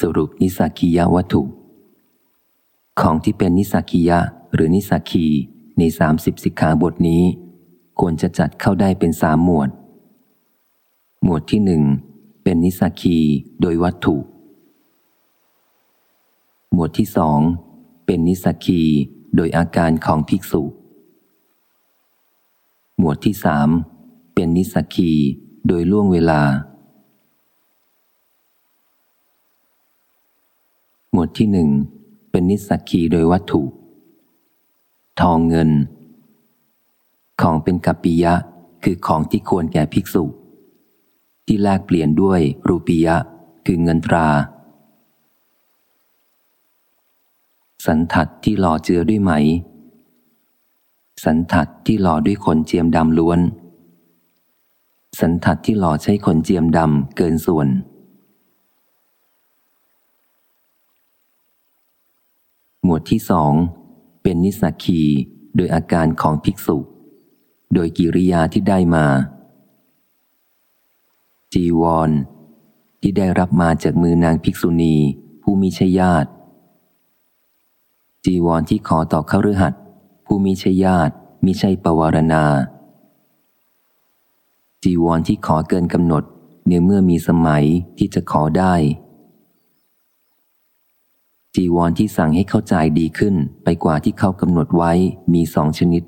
สรุปนิสักียวัตถุ ของที่เป็นนิสักียะหรือนิสักีในสามสิบสิกขาบทนี้ ควรจะจัดเข้าได้เป็นสามหมวด หมวดที่หนึ่งเป็นนิสักีโดยวัตถุ หมวดที่สองเป็นนิสักีโดยอาการของภิกษุ หมวดที่สามเป็นนิสักีโดยล่วงเวลา หมวดที่หนึ่งเป็นนิสักีโดยวัตถุ ทองเงิน ของเป็นกัปปิยะคือของที่ควรแก่ภิกษุ ที่แลกเปลี่ยนด้วยรูปียะคือเงินตรา สันทัดที่หล่อเจือด้วยไหม สันทัดที่หล่อด้วยขนเจียมดำล้วน สันทัดที่หล่อใช้ขนเจียมดำเกินส่วน หมวดที่สองเป็นนิสักีโดยอาการของภิกษุ โดยกิริยาที่ได้มา จีวร ที่ได้รับมาจากมือนางภิกษุณี ผู้มีชญาติ จีวรที่ขอต่อเข้าฤหัสผู้มีชญาติมิใช่ปวารณา จีวรที่ขอเกินกำหนดเนื่อเมื่อมีสมัยที่จะขอได้ จีวรที่สั่งให้เข้าใจดีขึ้นไปกว่าที่เขากำหนดไว้มีสองชนิด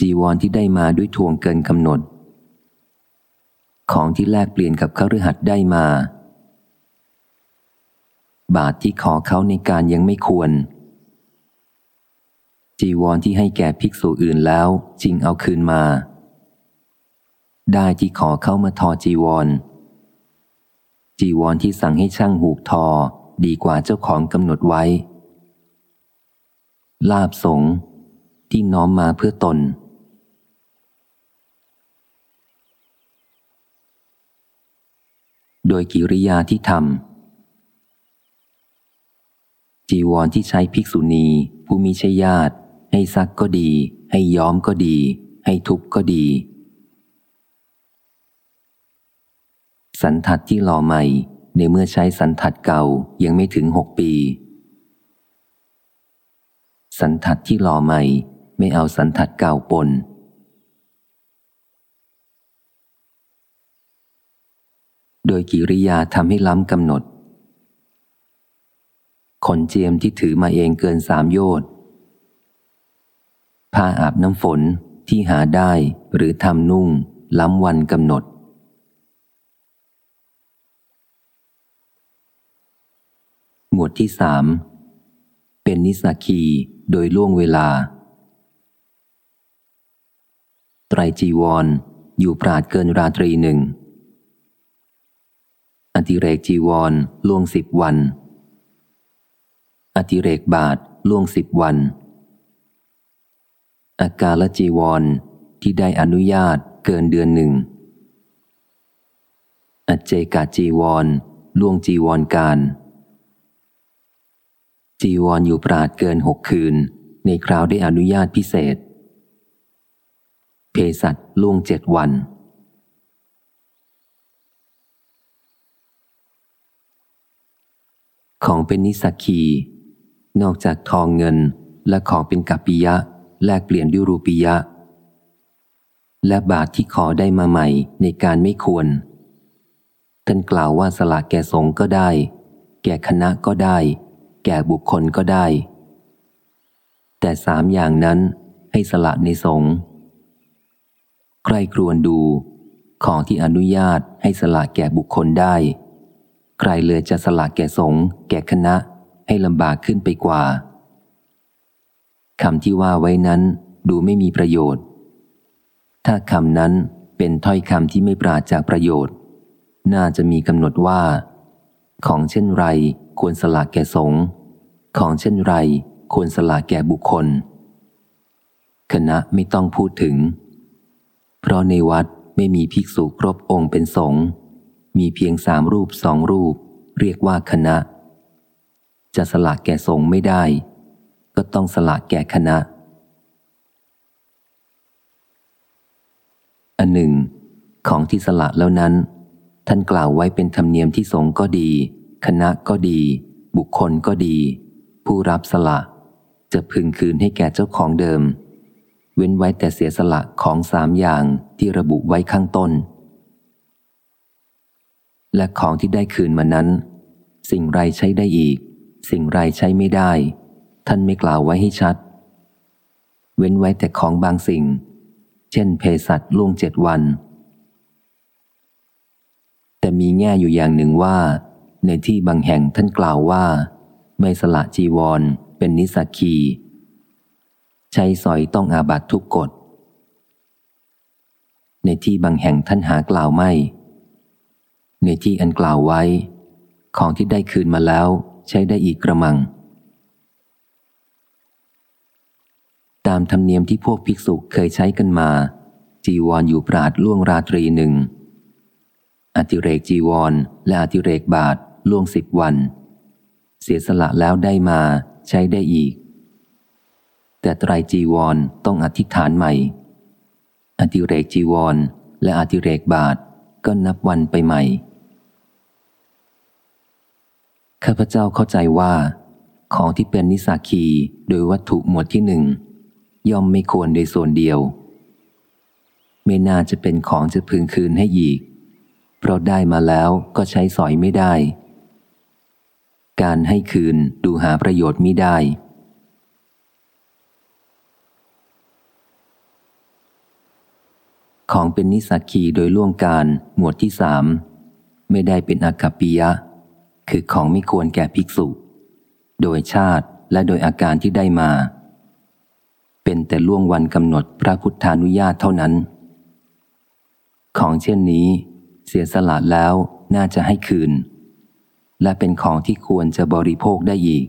จีวรที่ได้มาด้วยทวงเกินกำหนด ของที่แลกเปลี่ยนกับเขาฤหัสได้มา บาทที่ขอเขาในการยังไม่ควร จีวรที่ให้แก่ภิกษุอื่นแล้วจริงเอาคืนมา ได้ที่ขอเข้ามาทอจีวร จีวรที่สั่งให้ช่างหูกทอ ดีกว่าเจ้าของกำหนดไว้ ลาบสงที่น้อมมาเพื่อตน โดยกิริยาที่ทำจีวรที่ใช้ภิกษุณี ผู้มีชญาติ ให้ซักก็ดี ให้ย้อมก็ดี ให้ทุบก็ดี สันทัดที่หล่อใหม่ ในเมื่อใช้สันทัดเก่ายังไม่ถึงหกปี สันทัดที่หล่อใหม่ ไม่เอาสันทัดเก่าปน โดยกิริยาทำให้ล้ำกำหนด ขนเจียมที่ถือมาเองเกินสามโยชน์ผ้าอาบน้ำฝนที่หาได้หรือทำนุ่งล้ำวันกำหนด หมวดที่สามเป็นนิสกีโดยล่วงเวลา ไตรจีวรอยู่ปราดเกินราตรีหนึ่งอธิเรกจีวรล่วงสิบวันอธิเรกบาทล่วงสิบวัน อากาลจีวรที่ได้อนุญาตเกินเดือนหนึ่ง อเจกาจีวรล่วงจีวรการ จีวรอยู่ปราดเกินหกคืน ในคราวได้อนุญาตพิเศษ เพสัตล่วงเจ็ดวัน ของเป็นนิสักีนอกจากทองเงินและของเป็นกัปปิยะ แลกเปลี่ยนด้วยรูปียะ และบาทที่ขอได้มาใหม่ในการไม่ควร ท่านกล่าวว่าสละแก่สงก็ได้ แก่คณะก็ได้ แก่บุคคลก็ได้ แต่สามอย่างนั้นให้สละในสงฆ์ใครครวนดูของที่อนุญาตให้สละแก่บุคคลได้ ใครเลยจะสละแก่สงฆ์แก่คณะให้ลำบากขึ้นไปกว่าคำที่ว่าไว้นั้นดูไม่มีประโยชน์ ถ้าคำนั้นเป็นถ้อยคำที่ไม่ปราจากประโยชน์ น่าจะมีกำหนดว่า ของเช่นไร ควรสละแก่สงฆ์ของเช่นไร ควรสละแก่บุคคล คณะไม่ต้องพูดถึง เพราะในวัดไม่มีภิกษุครบองค์เป็นสงฆ์มีเพียงสามรูปสองรูป เรียกว่าคณะ จะสละแก่สงฆ์ไม่ได้ ก็ต้องสละแก่คณะ อันหนึ่ง ของที่สละแล้วนั้น ท่านกล่าวไว้เป็นธรรมเนียมที่สงฆ์ก็ดี คณะก็ดี บุคคลก็ดี ผู้รับสละ จะพึงคืนให้แก่เจ้าของเดิม เว้นไว้แต่เสียสละของสามอย่างที่ระบุไว้ข้างต้น และของที่ได้คืนมานั้น สิ่งไรใช้ได้อีก สิ่งไรใช้ไม่ได้ ท่านไม่กล่าวไว้ให้ชัด เว้นไว้แต่ของบางสิ่ง เช่นเภสัชล่วงเจ็ดวัน แต่มีแง่อยู่อย่างหนึ่งว่า ในที่บางแห่งท่านกล่าวว่า ไม่สละจีวรเป็นนิสกี ใช้สอยต้องอาบัตทุกกฎ ในที่บางแห่งท่านหากล่าวไม่ ในที่อันกล่าวไว้ ของที่ได้คืนมาแล้วใช้ได้อีกกระมัง ตามธรรมเนียมที่พวกภิกษุเคยใช้กันมา จีวรออยู่ปราดล่วงราตรีหนึ่งอติเรกจีวร และอติเรกบาท ล่วงสิบวัน เสียสละแล้วได้มาใช้ได้อีก แต่ไตรจีวรต้องอธิษฐานใหม่อติเรกจีวร และอติเรกบาทก็นับวันไปใหม่ ข้าพเจ้าเข้าใจว่า ของที่เป็นนิสาคีโดยวัตถุหมวดที่หนึ่งย่อมไม่ควรโดยส่วนเดียว ไม่น่าจะเป็นของจะพึงคืนให้อีก เพราะได้มาแล้วก็ใช้สอยไม่ได้ การให้คืนดูหาประโยชน์มิได้ ของเป็นนิสักีโดยล่วงการหมวดที่สามไม่ได้เป็นอากัปปิยะ คือของไม่ควรแก่ภิกษุ โดยชาติและโดยอาการที่ได้มา เป็นแต่ล่วงวันกำหนดพระพุทธานุญาตเท่านั้น ของเช่นนี้ เสียสละแล้วน่าจะให้คืน และเป็นของที่ควรจะบริโภคได้อีก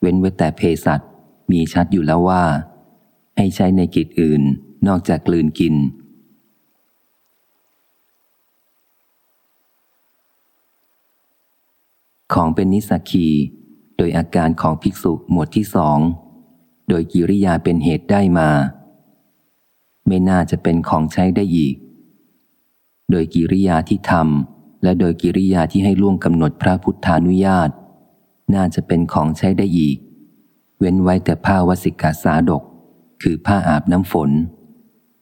เว้นไว้แต่เพสัตมีชัดอยู่แล้วว่า ให้ใช้ในกิจอื่นนอกจากกลืนกิน ของเป็นนิสักีโดยอาการของภิกษุหมวดที่สอง โดยกิริยาเป็นเหตุได้มา ไม่น่าจะเป็นของใช้ได้อีก โดยกิริยาที่ทำ และโดยกิริยาที่ให้ล่วงกำหนดพระพุทธานุญาต น่าจะเป็นของใช้ได้อีก เว้นไว้แต่ผ้าวสิกาสาดก คือผ้าอาบน้ำฝน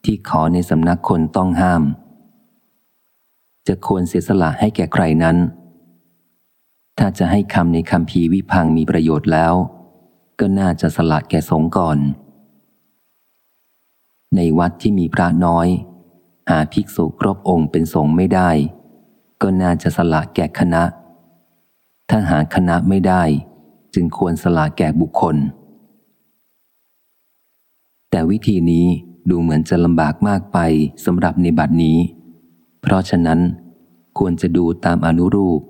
ที่ขอในสำนักคนต้องห้าม จะควรเสียสละให้แก่ใครนั้น ถ้าจะให้คำในคำพีวิพังมีประโยชน์แล้ว ก็น่าจะสละแก่สงก่อน ในวัดที่มีพระน้อย หาภิกษุครบองค์เป็นสงฆ์ไม่ได้ ก็น่าจะสละแก่คณะ ถ้าหาคณะไม่ได้ จึงควรสละแก่บุคคล แต่วิธีนี้ดูเหมือนจะลำบากมากไปสำหรับในบัดนี้ เพราะฉะนั้นควรจะดูตามอนุรูป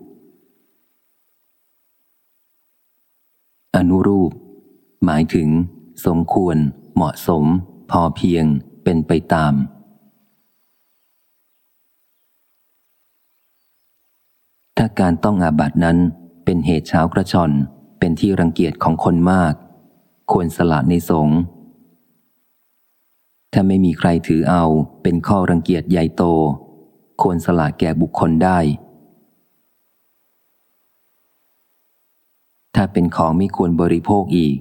อนุรูป หมายถึง สมควร เหมาะสม พอเพียง เป็นไปตาม ถ้าการต้องอาบัตินั้นเป็นเหตุเช้ากระชอนเป็นที่รังเกียจของคนมาก ควรสละในสงฆ์ถ้าไม่มีใครถือเอาเป็นข้อรังเกียจใหญ่โต ควรสละแก่บุคคลได้ ถ้าเป็นของไม่ควรบริโภคอีก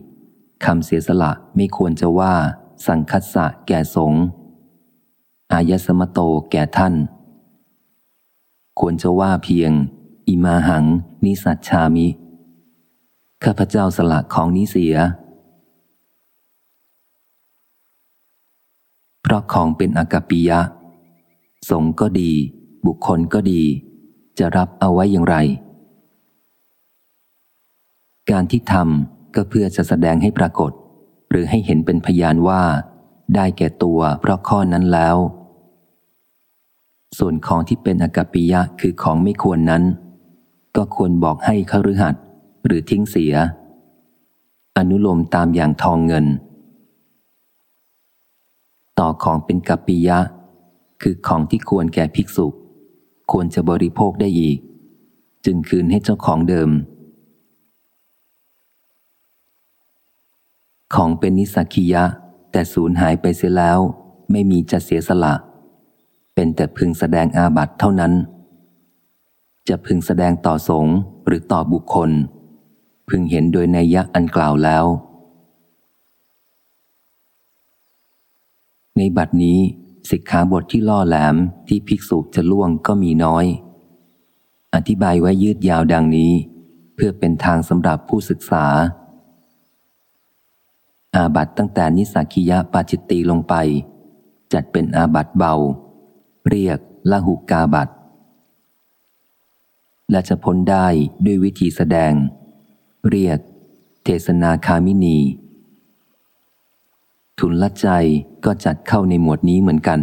คำเสียสละไม่ควรจะว่า สังคัสสะแก่สงฆ์อายสมโตแก่ท่าน ควรจะว่าเพียง อิมาหัง นิสัชชามิ ข้าพเจ้าสละของนี้เสีย เพราะของเป็นอากาปิยะ สงก็ดี บุคคลก็ดี จะรับเอาไว้อย่างไร การที่ทำก็เพื่อจะแสดงให้ปรากฏ หรือให้เห็นเป็นพยานว่า ได้แก่ตัวเพราะข้อนั้นแล้วส่วนของที่เป็นอากาปิยะคือของไม่ควรนั้น ก็ควรบอกให้ขรือหัดหรือทิ้งเสีย อนุโลมตามอย่างทองเงิน ต่อของเป็นกัปปิยะ คือของที่ควรแก่ภิกษุ ควรจะบริโภคได้อีก จึงคืนให้เจ้าของเดิม ของเป็นนิสักียะ แต่สูญหายไปเสียแล้ว ไม่มีจะเสียสละ เป็นแต่พึงแสดงอาบัตเท่านั้น จะพึงแสดงต่อสงฆ์หรือต่อบุคคล พึงเห็นโดยในยยะอันกล่าวแล้ว ในบัดนี้สิกขาบทที่ล่อแหลมที่ภิกษุจะล่วงก็มีน้อย อธิบายไว้ยืดยาวดังนี้ เพื่อเป็นทางสำหรับผู้ศึกษา อาบัตตั้งแต่นิสักิยะปาจิตตีลงไป จัดเป็นอาบัตเบา เรียกละหุกาบัต และจะพ้นได้ด้วยวิธีแสดง เรียก เทศนาคามินี ทุนละใจก็จัดเข้าในหมวดนี้เหมือนกัน